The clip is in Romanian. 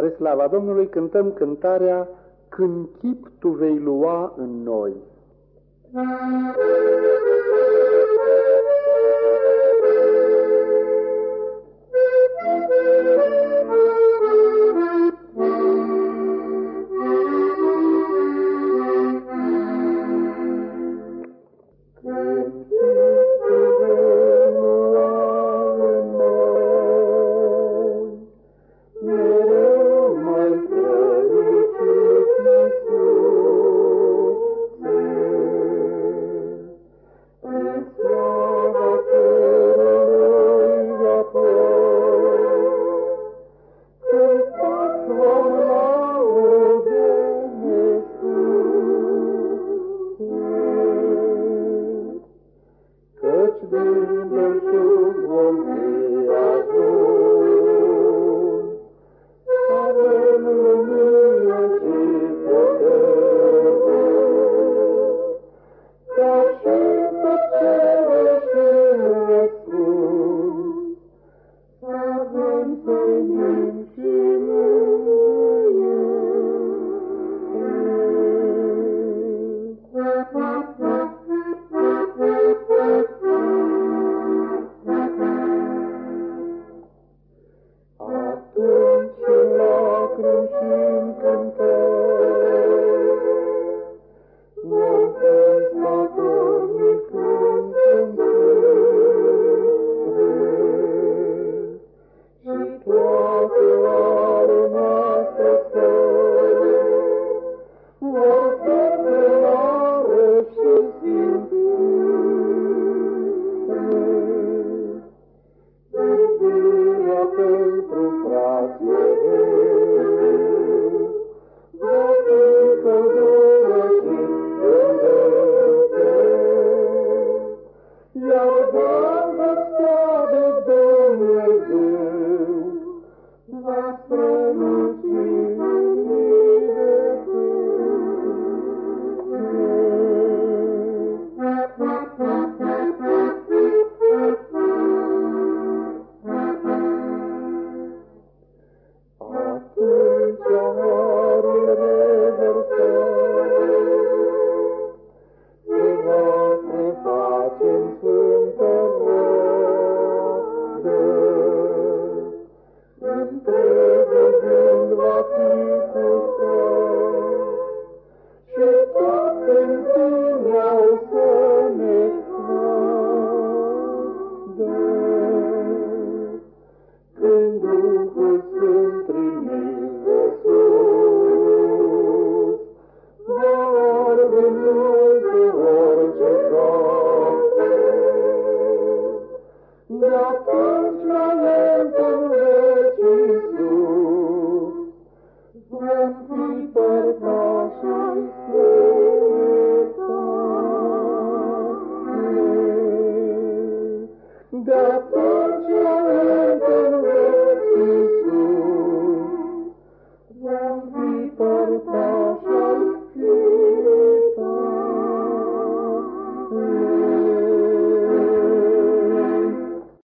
Spre slava Domnului cântăm cântarea Când chip tu vei lua în noi. De-atunci la el în Israel,